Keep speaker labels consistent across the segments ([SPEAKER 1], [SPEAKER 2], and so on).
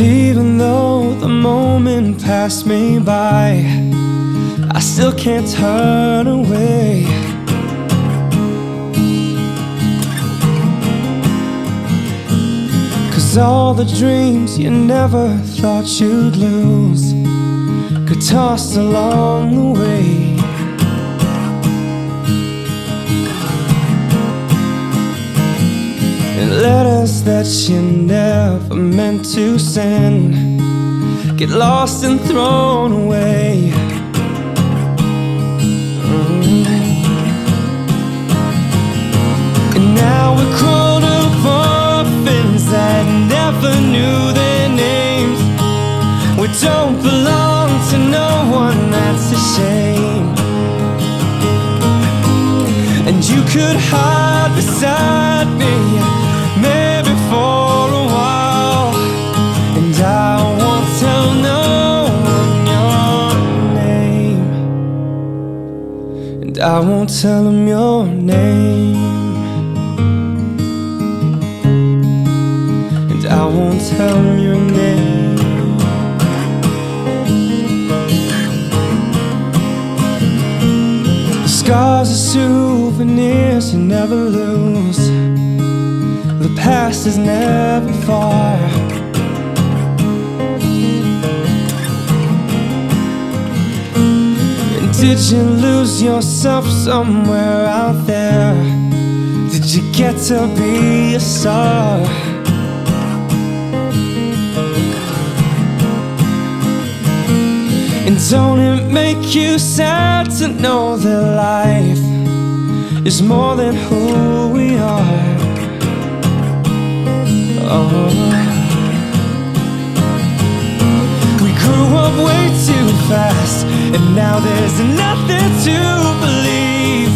[SPEAKER 1] Even though the moment passed me by, I still can't turn away. Cause all the dreams you never thought you'd lose could toss along the way. Letters that you never meant to send get lost and thrown away. Mm. And now we're grown up orphans that never knew their names. We don't belong to no one, that's a shame. And you could hide beside me, I won't tell them your name. And I won't tell them your name. The scars are souvenirs you never lose. The past is never far. Did you lose yourself somewhere out there? Did you get to be a star? And don't it make you sad to know that life is more than who we are? Oh. Now there's nothing to believe.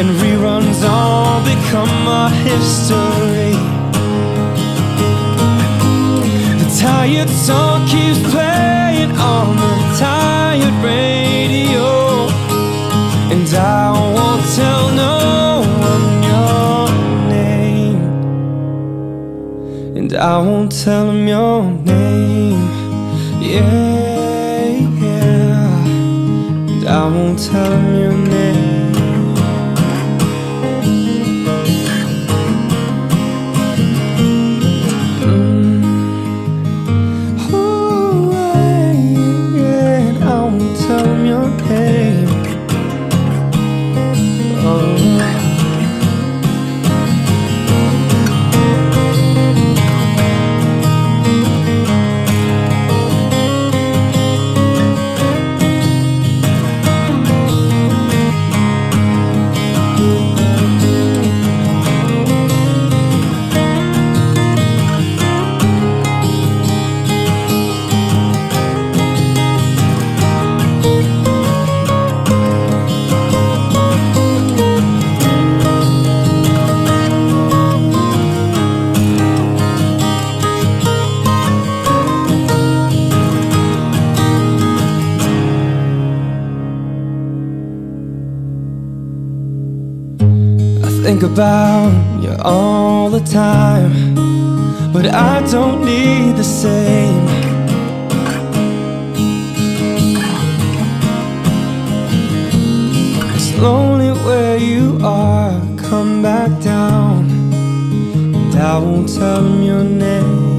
[SPEAKER 1] And reruns all become our history. The tired song keeps playing on the tired radio. And I won't tell no one your name. And I won't tell them your name. And I won't tell think about you all the time, but I don't need the same. It's lonely where you are, come back down, and I won't tell them your name.